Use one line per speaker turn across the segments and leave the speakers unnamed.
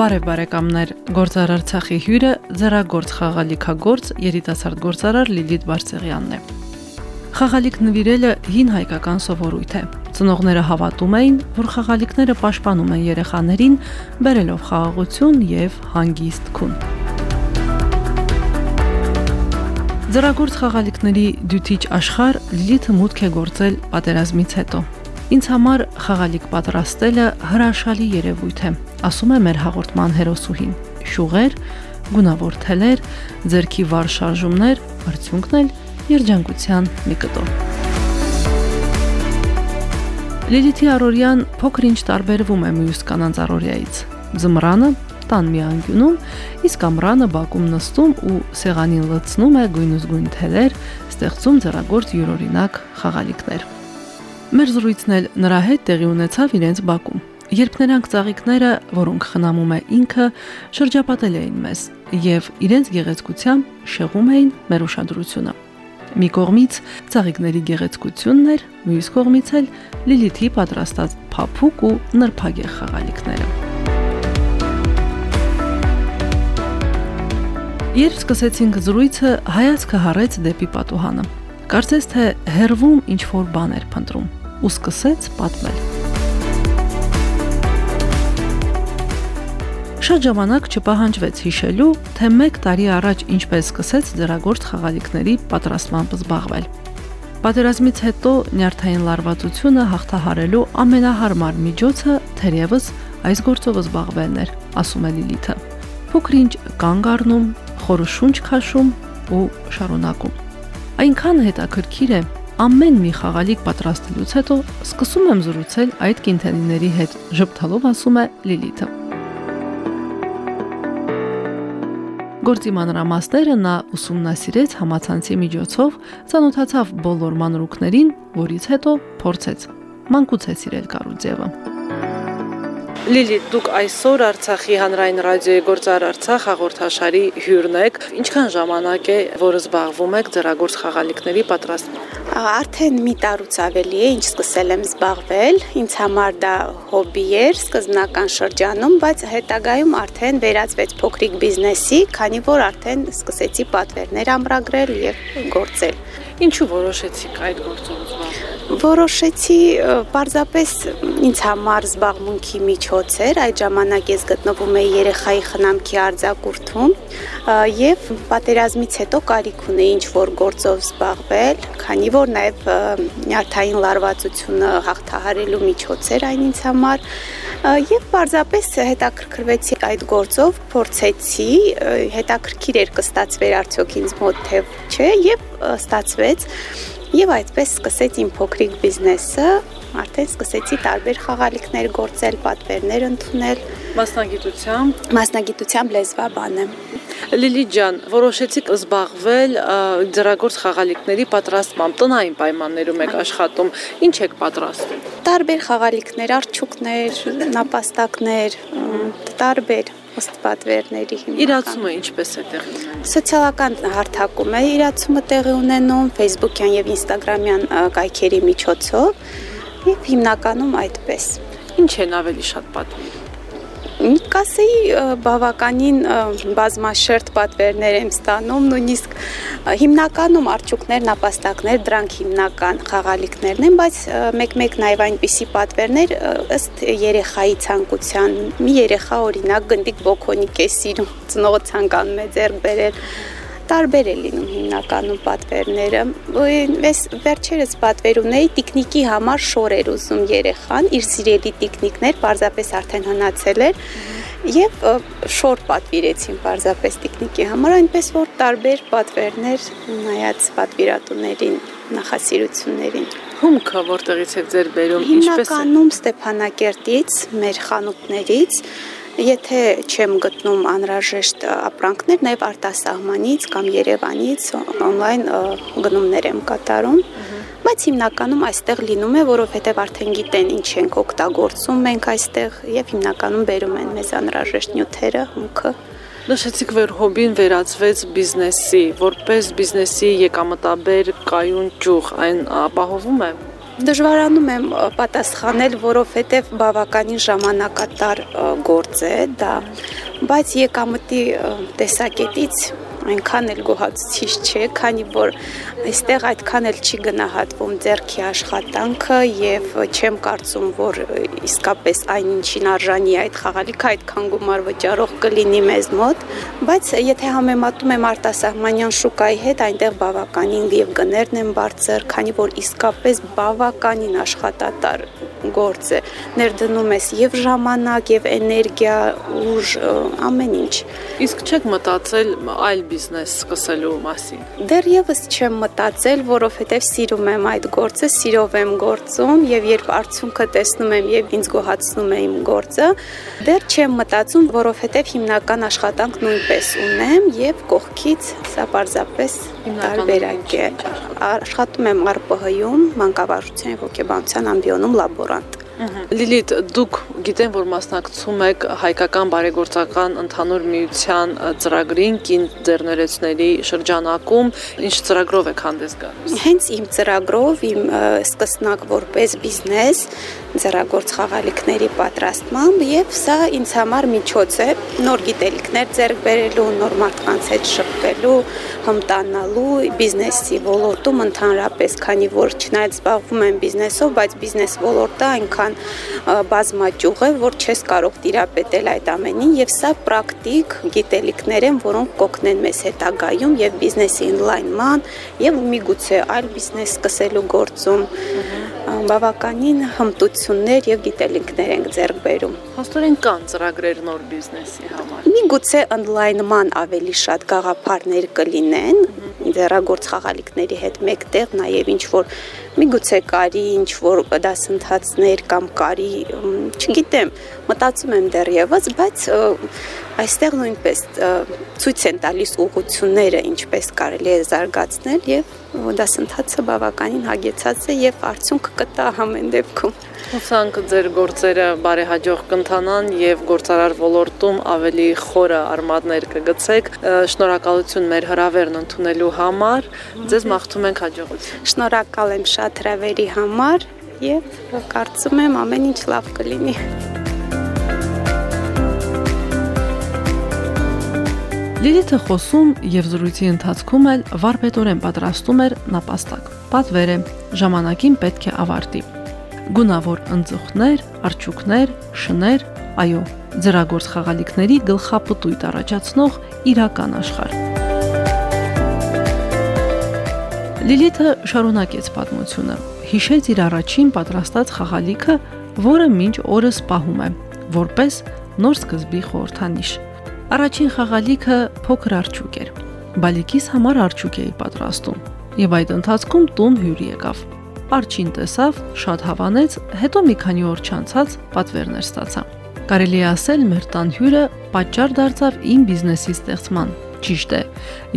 Բարև բարեկամներ, Գործար Արցախի հյուրը ձեռագործ խաղալիքագործ երիտասարդ գործարար Լիլիթ Բարսեղյանն է։ Խաղալիք նվիրելը հին հայկական սովորույթ է։ Ծնողները հավատում էին, որ խաղալիքները պաշտպանում են երեխաներին, բերելով խաղաղություն եւ հանգիստ քուն։ Ձեռագործ խաղալիքների դյութիչ աշխարհ Լիլիթը մուտք է գործել պատերազմից հետո։ Ինձ համար խաղալիք պատրաստելը հրաշալի երևույթ է, ասում է մեր հաղորդման հերոսուհին։ Շուղեր, գունավոր թելեր, ձերքի վար շարժումներ, արդյունքն էլ երջանկության մի կտոր։ Լիլիթի Արորյան փոքր-ինչ տարբերվում է մյուս կանանց Արորյայից։ Ձմռանը տան մի անկյունում, իսկ ամռանը բակում նստում ու սեղանին լցնում է գույնուզգույն թելեր, ստեղծում ձեռագործ յուրօրինակ խաղալիքներ։ Մեր զրույցն էլ նրա հետ տեղի ունեցավ իրենց բակում։ Երբ նրանք ծաղիկները, որոնք խնամում է ինքը, շրջապատել էին մեզ եւ իրենց գեղեցկությամբ շեղում էին մեր ուշադրությունը։ Մի կողմից ծաղիկների գեղեցկությունն էր, մյուս կողմից էլ Լիլիթի պատրաստած փափուկ ու նրբագեղ խաղալիքները։ Երբ սկսեցինք զրույցը, հայացքը հառեց դեպի պատուհանը։ Կարծես թե հերվում ինչ որ բան էր փնտրում ու սկսեց պատմել։ Շատ ժամանակ չպահանջվեց հիշելու, թե 1 տարի առաջ ինչպես սկսեց ձեռագործ խաղալիքների պատրաստմամբ զբաղվել։ Պատերազմից հետո նյարդային լարվածությունը հաղթահարելու ամենահարմար միջոցը թերևս այս գործով զբաղվելն էր, ասում է Լիլիթը։ Փոքրինչ կանգ առնում, խորը շունչ քաշում ու շարունակում։ Այնքան հետաքրքիր է, Ամեն մի խաղալիք պատրաստելուց հետո սկսում եմ զրուցել այդ կինթենիների հետ, ժպտալով ասում է Լիլիթը։ Գործի մանրամասները նա ուսումնասիրեց համացանցի միջոցով, ցանոթացավ բոլոր մանրուքներին, որից հետո փորձեց։ Մանկուց է սիրել Կարուձևը։ Լիլի, դուք այսօր Արցախի հանրային ռադիոյի Գործար Արցախ հաղորդաշարի հյուրն եք։ Ինչքան ժամանակ է, որ զբաղվում եք ձեռագործ խաղալիքների պատրաստմամբ։
Արդեն մի տարուց ավելի է, ինչ սկսել եմ զբաղվել։ Ինձ համար դա հոբբի էր սկզբնական շրջանում, բայց հետագայում արդեն վերածվեց փոքրիկ բիզնեսի, քանի որ արդեն սկսեցի պատվերներ ամրագրել եւ գործել։
Ինչու որոշեցիք այդ գործով զբաղվել
որոշեցի պարզապես ինձ համար զբաղմունքի միջոց էր այդ ժամանակ ես գտնվում էի երեխայի խնամքի արձակուրդում եւ պատերազմից հետո կարիք ունեի ինչ որ գործով զբաղվել քանի որ նաեւ նյարդային լարվածությունը հաղթահարելու միջոց էր այն ինձ համար եւ պարզապես հետաքրքրվեցի այդ գործով փորձեցի հետաքրքիր էր կստացվեր արդյոք ինձ մոտ թե չէ եւ ստացվեց Եվ այդպես սկսեց իմ փոքրիկ բիզնեսը, արդեն սկսեցի տարբեր խաղալիքներ գործել, պատվերներ ընդունել։
Մասնագիտությամբ
մասնագիտությամբ լեզվաբան եմ։
Լիլի ջան, որոշեցիք զբաղվել ձեռագործ խաղալիքների պատրաստմամբ, տնային պայմաններում եք աշխատում։ Ինչ եք պատրաստում։
Տարբեր խաղալիքներ, արչուկներ, նապաստակներ, տարբեր ըստ պատվերների հիմնական։
Իրացումը ինչպես է տեղի ունենում։
Սոցիալական հարթակում է իրացումը տեղի ունենում Facebook-յան եւ Instagram-յան կայքերի միջոցով եւ հիմնականում այդպես։
Ինչ են ավելի շատ պատվիրում
կասեի բավականին բազմաշերտ պատվերներ եմ ստանում, նույնիսկ հիմնականում արջուկներ, նապաստակներ, դրանք հիմնական խաղալիքներն են, բայց մեկ-մեկ նաև այնպիսի պատվերներ ըստ երեխայի ցանկության։ Մի երեխա օրինակ գնդիկ բոքոնիկ է սիրում, ծնողը ցանկանում է ձեռք բերել տարբեր է լինում հիմնականում պատվերները։ Ես վերջերս պատվեր ունեի տիկնիկի համար շորեր ուզում երեխան, իր սիրելի տիկնիկներ, պարզապես արդեն հնացել էր եւ շոր պատվիրեցին պարզապես տիկնիկի համար, այնպես որ տարբեր պատվերներ նայած պատվիրատուներին նախասիրություններին։
Հումքը որտեղից է ձեր բերում,
ինչպես է։ Հիմնականում Ստեփանակերտից, մեր խանութներից Եթե չեմ գտնում անհրաժեշտ ապրանքներ, նաև արտասահմանից կամ Երևանից on-line գնումներ եմ կատարում բայց հիմնականում այստեղ լինում է, որովհետև արդեն գիտեն ինչ ենք օգտագործում մենք այստեղ եւ հիմնականում բերում են մեզ անհրաժեշտ նյութերը, հումքը։
Նշեցիք, որ հոբին վերածվեց բիզնեսի, որպես բիզնեսի եկամտաբեր կայուն ճյուղ, այն ապահովում է
Դժվարանում եմ պատասխանել, որովհետև բավականին ժամանակատար գործ է դա, բայց եկամտի տեսակետից այնքան էլ գոհացուցիչ չէ, քանի որ այստեղ այդքան էլ չի գնահատվում ձերքի աշխատանքը եւ չեմ կարծում, որ իսկապես այնինչին արժանի այդ խաղալիքը այդքան գումար վճարող կլինի մեզ մոտ, բայց եթե համեմատում եմ արտասահմանյան շուկայի հետ, այնտեղ բավականին եւ գներն են բարձր, քանի որ իսկապես բավականին աշխատատար գործ է։ Ներդնում ես եւ ժամանակ, եւ էներգիա, ուժ, ամեն ինչ։
Իսկ չեք մտածել այլ բիզնես սկսելու մասին։
Դեռևս չեմ մտածել, որովհետեւ սիրում եմ այդ գործը, սիրով եմ գործում եւ երբ արդյունքը տեսնում եմ եւ ինձ գոհացնում է իմ գործը, դեռ չեմ մտածում, որովհետեւ հիմնական աշխատանք նույնպես ունեմ եւ կողքից սա պարզապես տարբերակ է։ Աշխատում եմ ԱՌՊՀ-ում, մանկավարժության եւ հոգեբանության ամբիոնում լաբորանտ։
Լիլիթ, դուք գիտեմ, որ մասնակցում եք հայկական բարեգործական ընդհանուր միության ծրագրին կին ձեռներեցների շրջանակում, ինչ ծրագրով եք հանդես գալիս։
Հենց իմ ծրագրով, իմ սկսնակ որպես բիզնես, ձեռագործ խաղալիքների պատրաստմամբ եւ սա ինձ համար միջոց է նոր գիտելիքներ ձեռք բերելու, նոր մարդկանց հետ շփվելու, հմտանալու բիզնեսի ոլորտում ընդհանրապես, քանի որ չնայած զբաղվում եմ բիզնեսով, բայց բիզնես ոլորտը այնքան բազմաճյուղ է, որ չես կարող տիրապետել այդ ամենին եւ սա պրակտիկ գիտելիքներ են, որոնք կօգնեն մեզ հետագայում եւ բիզնեսի ինլայնման եւ միգուցե այլ բիզնես սկսելու գործում բավականին հմտություններ եւ գիտելիքներ ենք ձեռք բերում։
Հաստորեն կան ծրագրեր նոր բիզնեսի համար։
Միգուցե on-line-ման ավելի շատ գաղափարներ կլինեն, ձեռագործ խաղալիքների հետ մեկտեղ նաև ինչ որ միգուցե կարի ինչ որ դասընթացներ կամ կարի, չգիտեմ, մտածում եմ դեռևս, բայց այստեղ նույնպես ցույց են տալիս ուղությունները, ինչպես կարելի է զարգացնել եւ դասընթացը բավականին հագեցած է եւ արդյունք կտա ամեն դեպքում։
Հուսանք ձեր գործերը բարեհաջող կընթանան եւ գործարար ոլորտում ավելի խորը արմատներ կգցեք։ Շնորհակալություն մեր հրավերն ընդունելու համար։ Ձեզ մաղթում ենք հաջողություն։
Շնորհակալ եմ շատ հրավերի համար եւ կարծում եմ ամեն ինչ լավ կլինի։
Լիլիթը խոսում եւ զրույցի ընթացքում էլ վարպետորեն պատրաստում էր նապաստակ։ Պատվեր է, ժամանակին պետք է ավարտի. Գունավոր ընձուղտներ, արջուկներ, շներ, այո, ձրագործ խաղալիքների գլխապտույտ առաջացնող իրական աշխարհ։ Լիլիթը շարունակեց պատմությունը։ Հիշեց իր առաջին պատրաստած խաղալիքը, որը մինչ օրս պահում է, որպես նոր սկզբի խորհրդանիշ։ Առաջին խաղալիքը փոքր արջուկ էր։ Բալիկիս համար արջուկ էի պատրաստում, եւ այդ ընթացքում տուն հյուր եկավ։ Արջին տեսավ, շատ հավանեց, հետո մի քանի օր չանցած պատվերներ ստացա։ Կարելի է ասել, մեր տան հյուրը պատճառ դարձավ իմ բիզնեսի ստեղծման։ Ճիշտ է,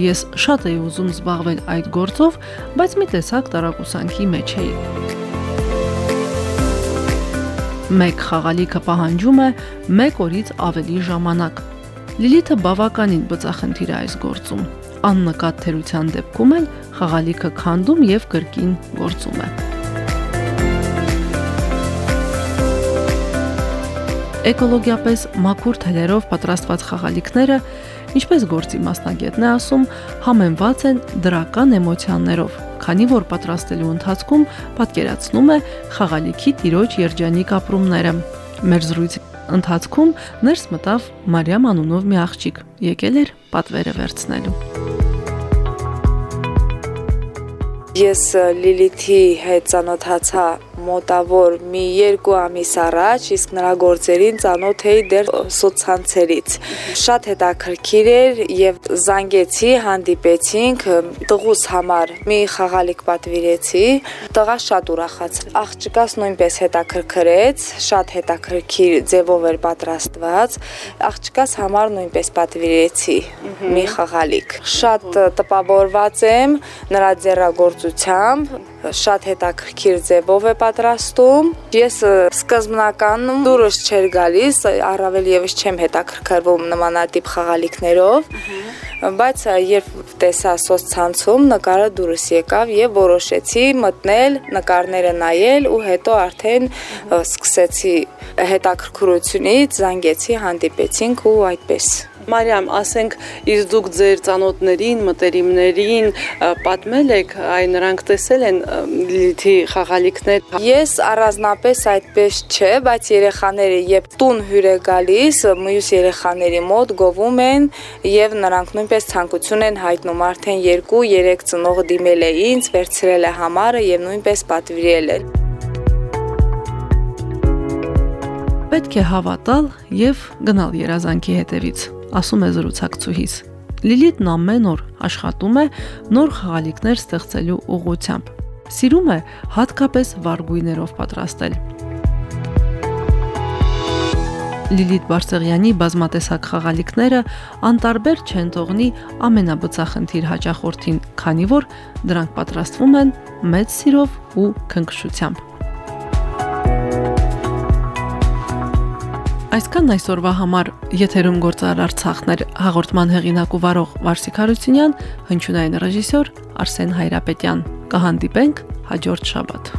ես շատ էի ուզում զբաղվել այդ գործով, բայց մի տեսակ տարակուսանքի մեջ էի։ Մեկ խաղալիքը պահանջում է 1 օրից ավելի ժամանակ։ Լիլիթը բավականին բծախնդիր է այս գործում աննկատ թերության դեպքում էլ խաղալիքը քանդում եւ կրկին գործում է։ Էկոլոգիապես մաքուր թելերով պատրաստված խաղալիքները, ինչպես գործի մասնագետն է ասում, համեմված են դրական էմոցիաներով, քանի որ պատրաստելու ընթացքում պատկերացնում է խաղալիքի տիրոջ երջանիկ ապրումները։ Մեր զրույցի ընթացքում ներս մտավ Մարիամ անունով մի աղջիկ, եկել էր պատվերը վերցնելու։
Ես Լիլիթի հետ ծանոթացա մոտավոր մի 2 ամիս առաջ, իսկ նրա գործերին ծանոթ էի դեռ սոցցանցերից։ Շատ հետաքրքիր էր եւ զանգեցի, հանդիպեցինք, տղուս համար մի խաղալիք պատվիրեցի։ Տղա շատ ուրախացավ։ Աղջկաս նույնպես հետաքրքրեց, շատ հետաքրքիր ձևով էր պատրաստված։ Աղջկաս համար նույնպես պատվիրեցի մի խաղալիք։ Շատ տպավորված եմ նրա ձեռագործությամբ, շատ հետաքրքիր ձևով է պատրաստում։ Ես սկզբնականում դուրս չէր գալիս, առավել եւս չեմ հետաքրքրվում նմանատիպ խաղալիքներով, բայց երբ տեսա սոցցանցում նկարը դուրս եկավ եւ որոշեցի մտնել, նկարները նայել ու հետո արդեն սկսեցի հետաքրքրությունից զանգեցի, հանդիպեցինք ու այդպես
Մարիամ, ասենք, իսկ դուք ձեր ծանոթներին, մտերիմներին պատմել եք, այ նրանք տեսել են Լիլիթի խաղալիքներ։
Ես առանձնապես այդպես չէ, բայց երեխաները երբ տուն հյուր է գալիս, մյուս երեխաների մոտ գովում են եւ նրանք նույնպես ցանկություն են հայտնում արդեն 2-3 ծնող դիմել է ինձ, վերցրել է համարը եւ նույնպես պատվիրել են։
Պետք է հավատալ եւ գնալ երազանքի հետևից ասում է զրուցակցուհիս։ Լիլիթն ամեն օր աշխատում է նոր խաղալիքներ ստեղծելու ուղղությամբ։ Սիրում է հատկապես վարգույներով պատրաստել։ Լիլիթ Բարսեղյանի բազմատեսակ խաղալիքները անտարբեր չեն թողնի ամենաբծախնդիր հաճախորդին, քանի որ դրանք պատրաստվում են մեծ սիրով ու քնքշությամբ։ Այսքան այսօրվա համար եթերում գործար Արցախներ հաղորդման հեղինակ ու վարող Վարսիկ Հարությունյան, հնչյունային ռեժիսոր Արսեն Հայրապետյան։ Կհանդիպենք հաջորդ շաբաթ։